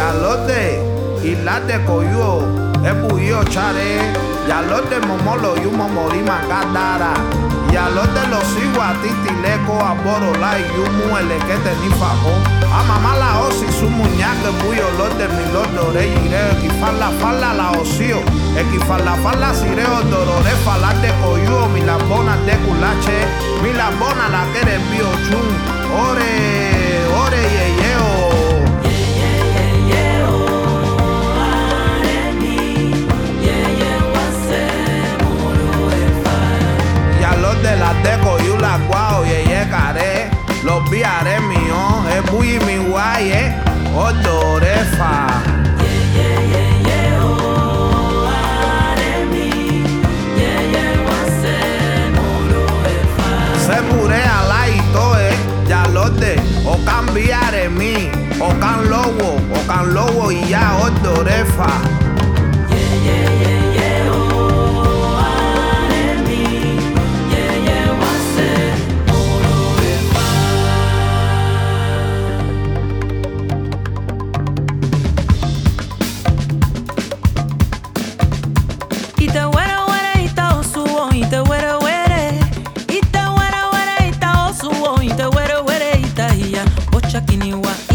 Yalote, Ilate Koyo, Ebuyo Chare, Yalote Momolo Yumo Morima Gadara, Yalote Los Igua Titi Leko Aboro Lai Yumu Elekete Nifako, Amamala Osi Sumuñaque Buyo Lote Miloto Re Ire, Ekifala Fala La Osio, Ekifala Fala Sireo Dorore Falate Koyo, Milabona de Kulache, Milabona La ¿eh? Lo piare mio e poi mi guai e odore fa. Yeah, yeah, yeah. Seppure alaito e ¿eh? jalote o cambiare mi o can lowo o can lowo iya odore fa. Yeah, yeah, yeah. Guinea, what?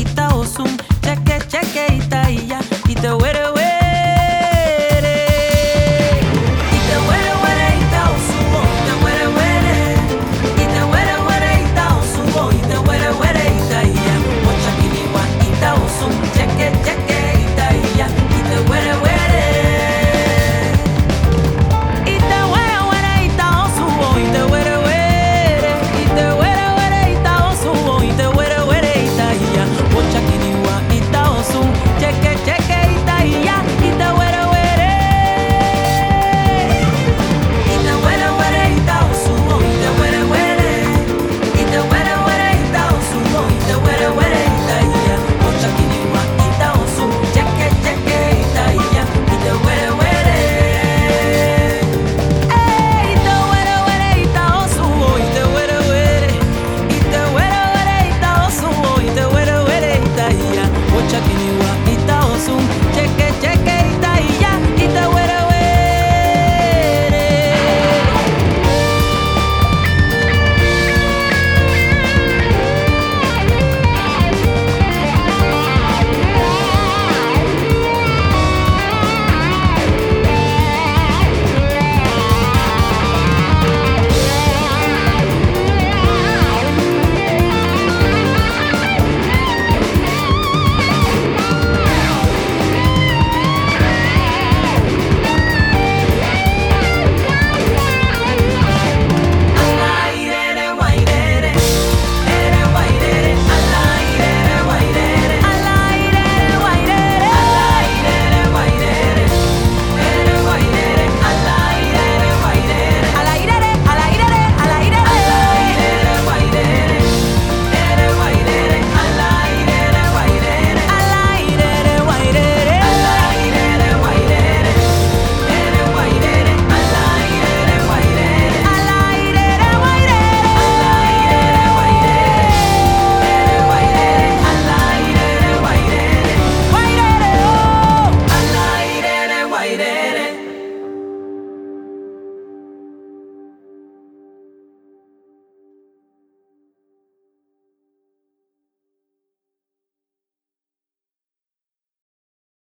邪気には板をすん